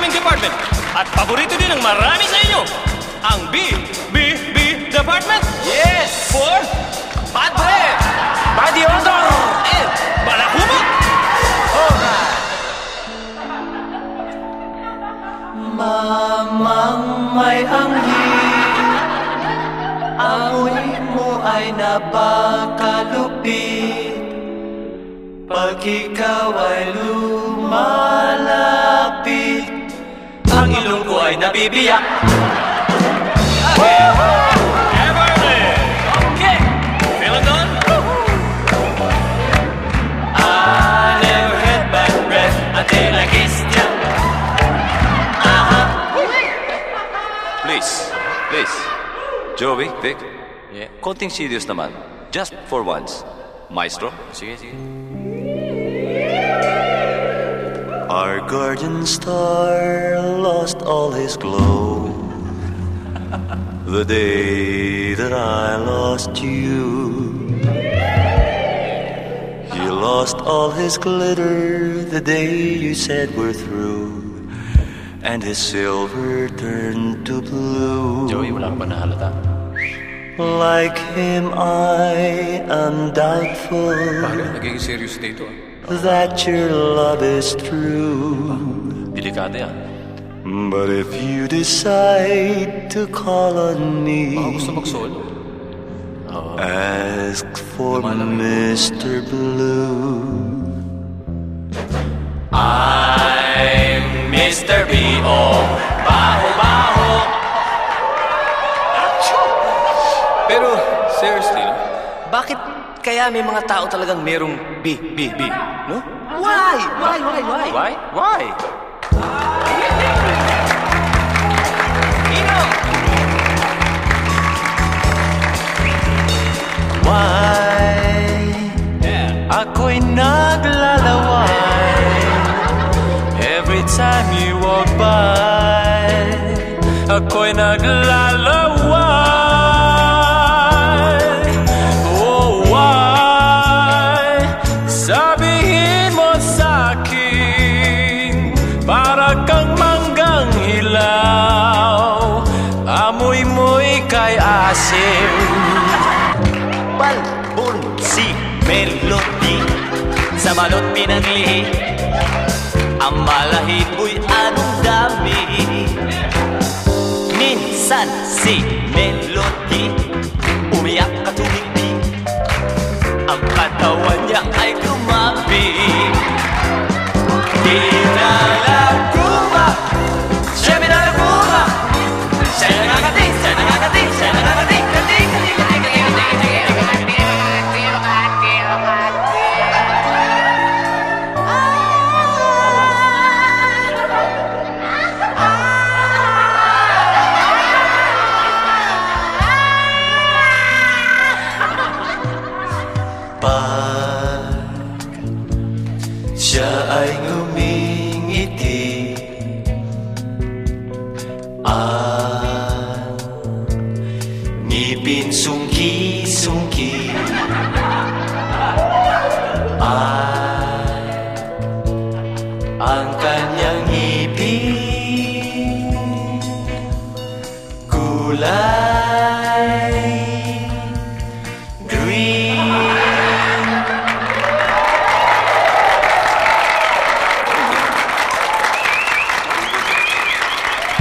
Department. At paborito din ng marami sa inyo, ang B, B, B Department. Yes! For Padre! Body odor! and Balakubak. Mamang may anghel Amoy mo ay napakalupit Pag ikaw ay lumalapit I never had breath until I kissed you Please, please. Joey, Vic. Yeah. Konting serious naman. Just for once. Maestro. Sige, sige. Our guardian star lost all his glow the day that I lost you. He lost all his glitter the day you said we're through, and his silver turned to blue. Joey, wala ka ba nahalata? Like him, I am doubtful Bagay, naging serious dito. that your love is true. Delikado yan. But if you decide to call on me, oh, oh. ask for Mr. Blue. I'm Mr. B.O. Baho, baho. Pero, seriously, no? Bakit kaya may mga tao talagang merong B, B, B? No? Why? Why, why, why? Why? Why? Why? Ako'y naglalaway. Oh, why? Sabihin mo sa'kin Para kang manggang hilaw. Amoy mo'y kay asim. Balbon si Melody. Sa balot pinanglihi Ang malahiboy anong dami piensan si Pag siya ay ngumingiti Ang ngipin sungki-sungki Ay ang kanyang ngipin Kulay